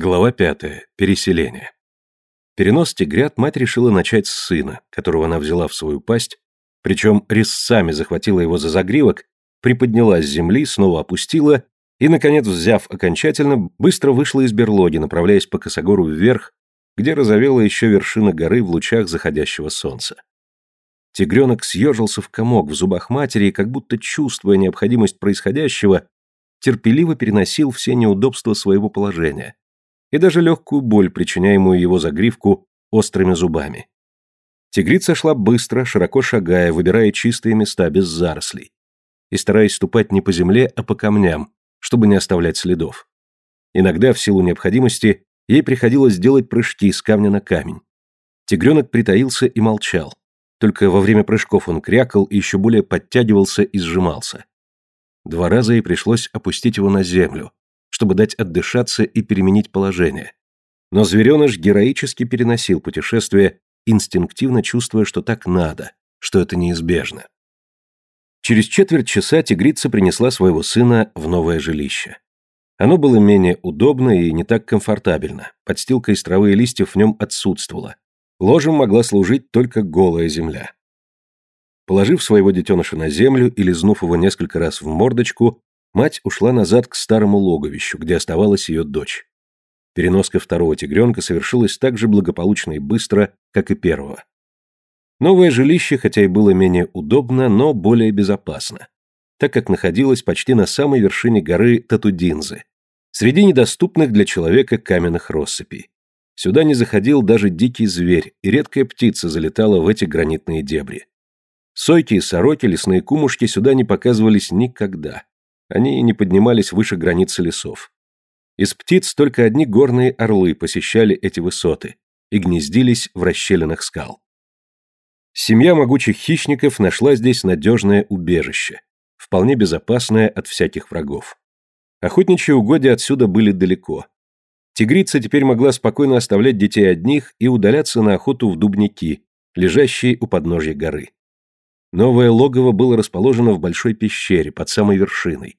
Глава пятая. Переселение. Перенос тигрят мать решила начать с сына, которого она взяла в свою пасть, причем резцами захватила его за загривок, приподняла с земли, снова опустила и, наконец, взяв окончательно, быстро вышла из берлоги, направляясь по косогору вверх, где разовела еще вершина горы в лучах заходящего солнца. Тигренок съежился в комок в зубах матери и, как будто чувствуя необходимость происходящего, терпеливо переносил все неудобства своего положения, и даже легкую боль, причиняемую его загривку острыми зубами. Тигрица шла быстро, широко шагая, выбирая чистые места без зарослей и стараясь ступать не по земле, а по камням, чтобы не оставлять следов. Иногда, в силу необходимости, ей приходилось делать прыжки с камня на камень. Тигренок притаился и молчал. Только во время прыжков он крякал и еще более подтягивался и сжимался. Два раза ей пришлось опустить его на землю, чтобы дать отдышаться и переменить положение. Но звереныш героически переносил путешествие, инстинктивно чувствуя, что так надо, что это неизбежно. Через четверть часа тигрица принесла своего сына в новое жилище. Оно было менее удобно и не так комфортабельно, подстилка из травы и листьев в нем отсутствовала. Ложем могла служить только голая земля. Положив своего детеныша на землю и лизнув его несколько раз в мордочку, Мать ушла назад к старому логовищу, где оставалась ее дочь. Переноска второго тигренка совершилась так же благополучно и быстро, как и первого. Новое жилище, хотя и было менее удобно, но более безопасно, так как находилось почти на самой вершине горы Татудинзы, среди недоступных для человека каменных россыпей. Сюда не заходил даже дикий зверь, и редкая птица залетала в эти гранитные дебри. Сойки и сороки, лесные кумушки сюда не показывались никогда, они не поднимались выше границы лесов. Из птиц только одни горные орлы посещали эти высоты и гнездились в расщелинах скал. Семья могучих хищников нашла здесь надежное убежище, вполне безопасное от всяких врагов. Охотничьи угодья отсюда были далеко. Тигрица теперь могла спокойно оставлять детей одних и удаляться на охоту в дубники, лежащие у подножья горы. Новое логово было расположено в большой пещере под самой вершиной,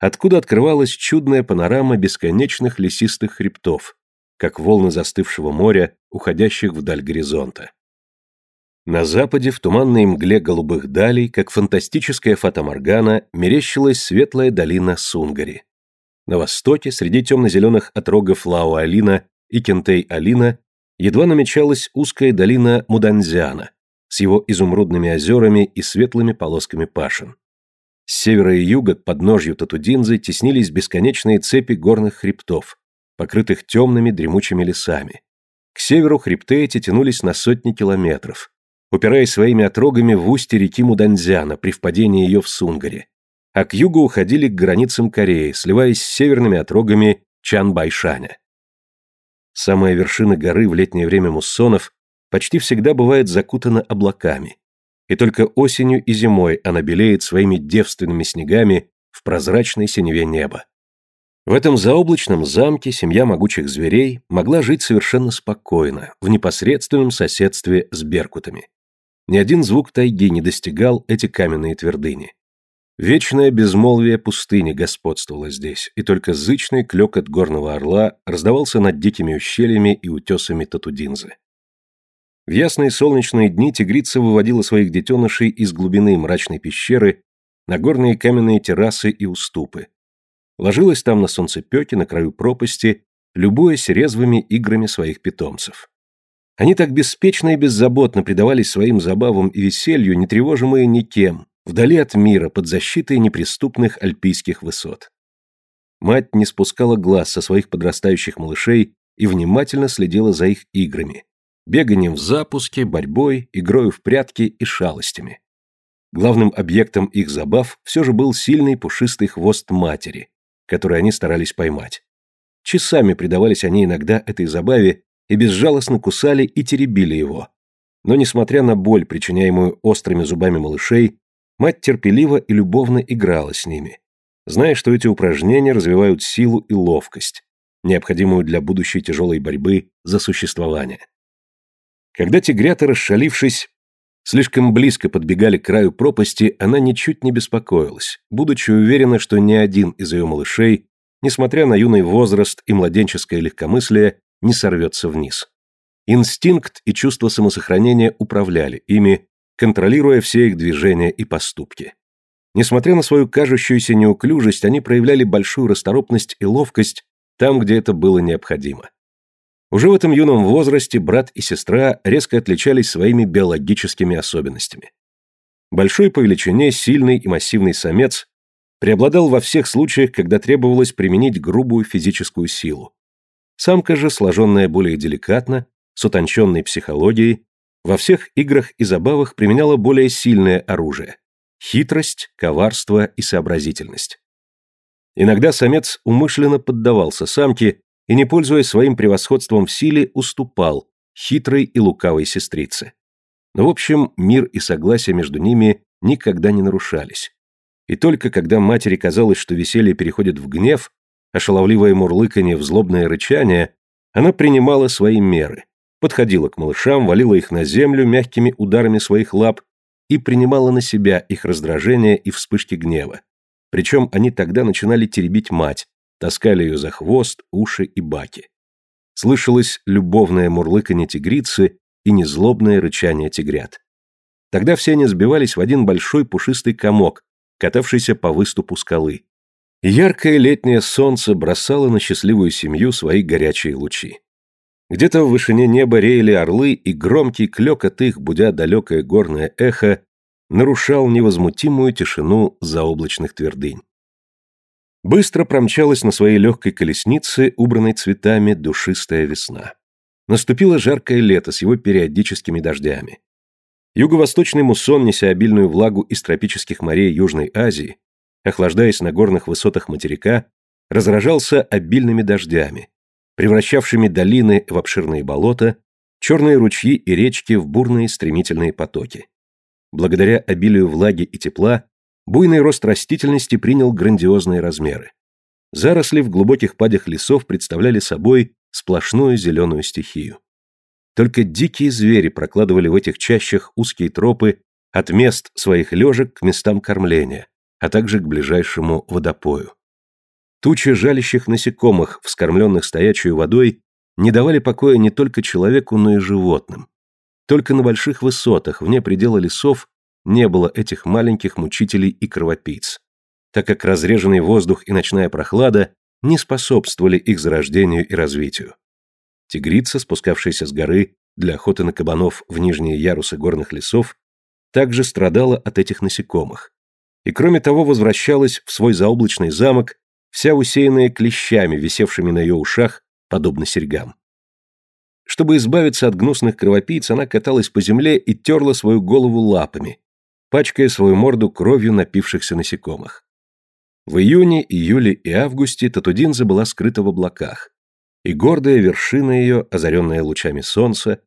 откуда открывалась чудная панорама бесконечных лесистых хребтов, как волны застывшего моря, уходящих вдаль горизонта. На западе, в туманной мгле голубых далей, как фантастическая фатаморгана, мерещилась светлая долина Сунгари. На востоке, среди темно-зеленых отрогов Лао-Алина и Кентей-Алина, едва намечалась узкая долина Муданзяна с его изумрудными озерами и светлыми полосками пашин. С севера и юга к подножью Татудинзы теснились бесконечные цепи горных хребтов, покрытых темными дремучими лесами. К северу хребты эти тянулись на сотни километров, упираясь своими отрогами в устье реки Муданзяна при впадении ее в Сунгаре, а к югу уходили к границам Кореи, сливаясь с северными отрогами Чанбайшаня. Самая вершина горы в летнее время муссонов почти всегда бывает закутана облаками, и только осенью и зимой она белеет своими девственными снегами в прозрачной синеве неба. В этом заоблачном замке семья могучих зверей могла жить совершенно спокойно, в непосредственном соседстве с беркутами. Ни один звук тайги не достигал эти каменные твердыни. Вечное безмолвие пустыни господствовало здесь, и только зычный клёкот горного орла раздавался над дикими ущельями и утесами Татудинзы. В ясные солнечные дни тигрица выводила своих детенышей из глубины мрачной пещеры на горные каменные террасы и уступы. Ложилась там на солнцепёке на краю пропасти, любуясь резвыми играми своих питомцев. Они так беспечно и беззаботно предавались своим забавам и веселью, не тревожимые никем, вдали от мира, под защитой неприступных альпийских высот. Мать не спускала глаз со своих подрастающих малышей и внимательно следила за их играми, Беганием в запуске, борьбой, игрою в прятки и шалостями. Главным объектом их забав все же был сильный пушистый хвост матери, который они старались поймать. Часами предавались они иногда этой забаве и безжалостно кусали и теребили его. Но, несмотря на боль, причиняемую острыми зубами малышей, мать терпеливо и любовно играла с ними, зная, что эти упражнения развивают силу и ловкость, необходимую для будущей тяжелой борьбы за существование. Когда тигрята, расшалившись, слишком близко подбегали к краю пропасти, она ничуть не беспокоилась, будучи уверена, что ни один из ее малышей, несмотря на юный возраст и младенческое легкомыслие, не сорвется вниз. Инстинкт и чувство самосохранения управляли ими, контролируя все их движения и поступки. Несмотря на свою кажущуюся неуклюжесть, они проявляли большую расторопность и ловкость там, где это было необходимо. Уже в этом юном возрасте брат и сестра резко отличались своими биологическими особенностями. Большой по величине, сильный и массивный самец преобладал во всех случаях, когда требовалось применить грубую физическую силу. Самка же, сложенная более деликатно, с утонченной психологией, во всех играх и забавах применяла более сильное оружие – хитрость, коварство и сообразительность. Иногда самец умышленно поддавался самке, и, не пользуясь своим превосходством в силе, уступал хитрой и лукавой сестрице. Но, в общем, мир и согласие между ними никогда не нарушались. И только когда матери казалось, что веселье переходит в гнев, а мурлыканье в злобное рычание, она принимала свои меры, подходила к малышам, валила их на землю мягкими ударами своих лап и принимала на себя их раздражение и вспышки гнева. Причем они тогда начинали теребить мать, таскали ее за хвост, уши и баки. Слышалось любовное мурлыканье тигрицы и незлобное рычание тигрят. Тогда все они сбивались в один большой пушистый комок, катавшийся по выступу скалы. Яркое летнее солнце бросало на счастливую семью свои горячие лучи. Где-то в вышине неба реяли орлы, и громкий клёк от их, будя далекое горное эхо, нарушал невозмутимую тишину заоблачных твердынь. Быстро промчалась на своей легкой колеснице, убранной цветами, душистая весна. Наступило жаркое лето с его периодическими дождями. Юго-восточный муссон, неся обильную влагу из тропических морей Южной Азии, охлаждаясь на горных высотах материка, разражался обильными дождями, превращавшими долины в обширные болота, черные ручьи и речки в бурные стремительные потоки. Благодаря обилию влаги и тепла буйный рост растительности принял грандиозные размеры. Заросли в глубоких падях лесов представляли собой сплошную зеленую стихию. Только дикие звери прокладывали в этих чащах узкие тропы от мест своих лежек к местам кормления, а также к ближайшему водопою. Тучи жалящих насекомых, вскормленных стоячей водой, не давали покоя не только человеку, но и животным. Только на больших высотах, вне предела лесов, не было этих маленьких мучителей и кровопийц, так как разреженный воздух и ночная прохлада не способствовали их зарождению и развитию. Тигрица, спускавшаяся с горы для охоты на кабанов в нижние ярусы горных лесов, также страдала от этих насекомых. И кроме того возвращалась в свой заоблачный замок, вся усеянная клещами, висевшими на ее ушах, подобно серьгам. Чтобы избавиться от гнусных кровопийц, она каталась по земле и терла свою голову лапами, пачкая свою морду кровью напившихся насекомых. В июне, июле и августе Татудинза была скрыта в облаках, и гордая вершина ее, озаренная лучами солнца,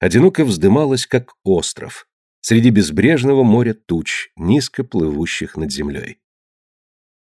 одиноко вздымалась, как остров, среди безбрежного моря туч, низко плывущих над землей.